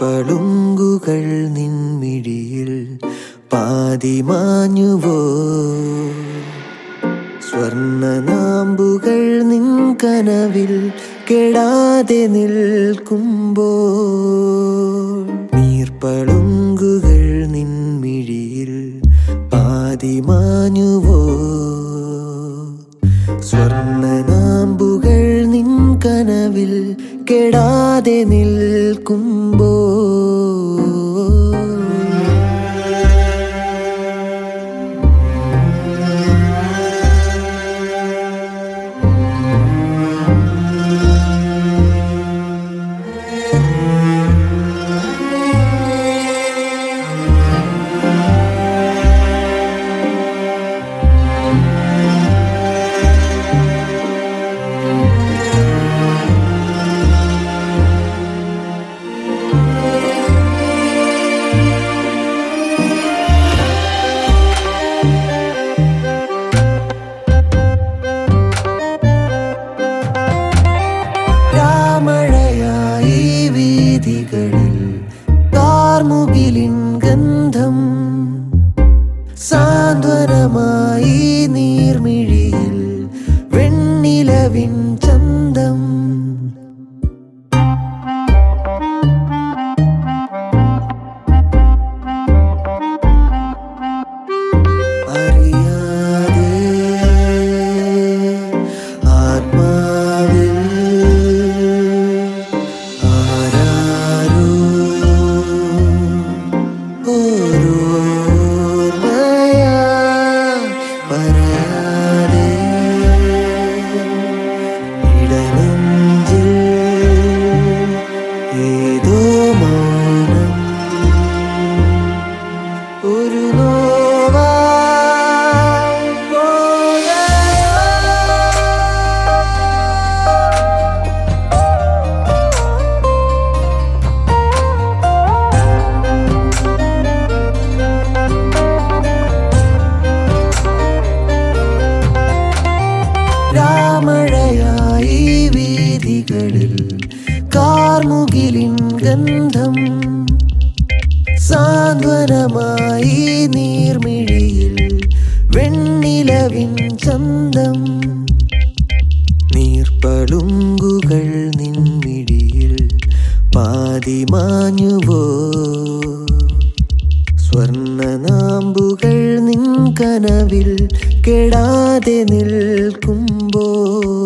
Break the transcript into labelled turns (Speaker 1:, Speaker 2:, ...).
Speaker 1: നീർപ്പളുങ്കുകൾ നിൻമിഴിയിൽ പാതിമാഞ്ഞുവോ സ്വർണനാമ്പുകൾ നിൻ കനവിൽ കെടാതെ നിൽക്കുമ്പോൾ നീർപ്പളുങ്കുകൾ നിൻമിഴിയിൽ പാതിമാഞ്ഞുവോ സ്വർണ കനവിൽ കെടാതെ നിൽക്കുമ്പോൾ കാർമുകിലിൻ ഗന്ധം സാന്ത്വനമായി നീർമിഴിയിൽ വെണ്ണിലവിൻ ചന്തം. രാമഴയായി വീതികളിൽ കാർമുകിലിൻ ഗന്ധം സാന്ത്വനമായി നീർമിഴിയിൽ വെണ്ണിലവിൻ ചന്തം. നീർപ്പളുങ്കുകൾ നിൻമിഴിയിൽ പാതിമാഞ്ഞുവോ? സ്വർണനാമ്പുകൾ നിൻ കനവിൽ കെടാതെ നിൽക്കുമ്പോൾ